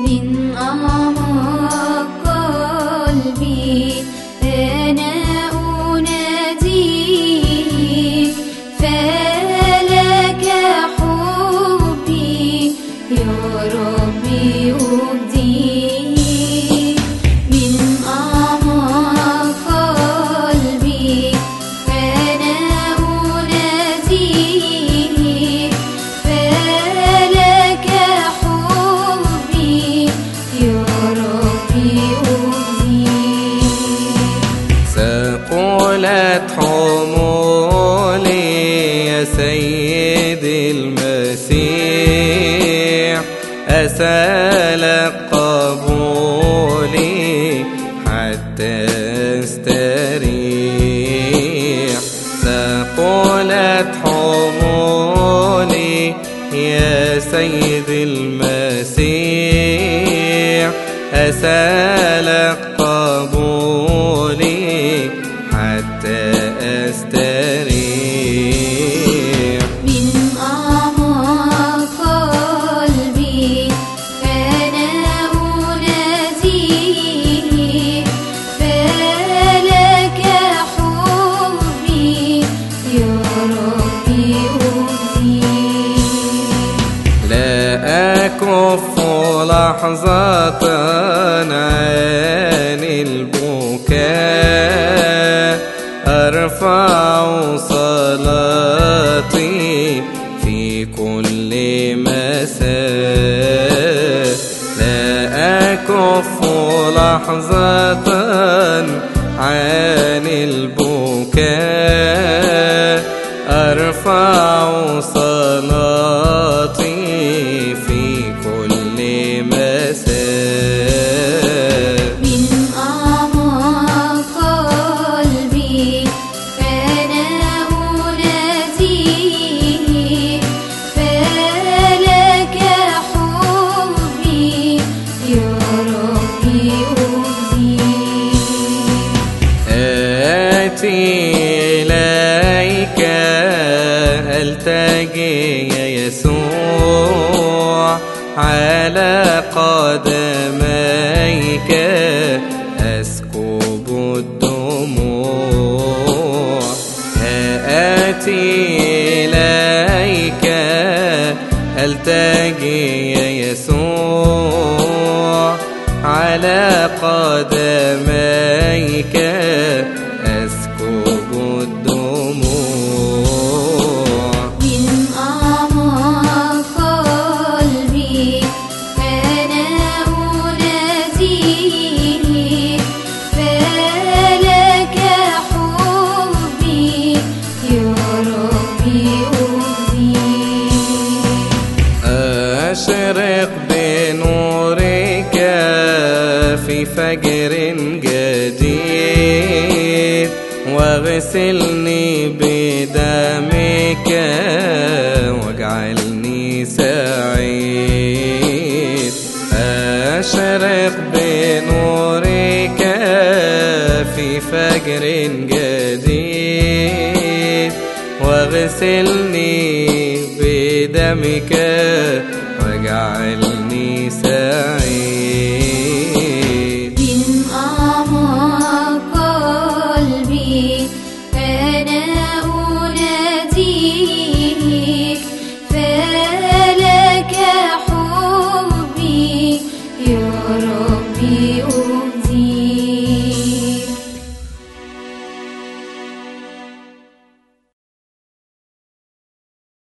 من أعماق قلبي يا سيد المسيح أسألك قبولي حتى أستريح. ثقلت حمولي يا سيد المسيح أسألك أكف لحظة عن البكاء. أرفع صلاتي في كل مساء. لا أكف لحظة عن البكاء. أرفع صلاتي مساء من أعماق قلبي أنا أناديك فلك حبي يا ربي أبديك آتي إليك ألتجي يا يسوع؟ على قدميك أسكب الدموع آتي إليك ألتجي يا يسوع على قدميك أشرق بنورك في فجر جديد. واغسلني بدمك واجعلني سعيد. أشرق بنورك في فجر جديد. واغسلني بدمك واجعلني سعيد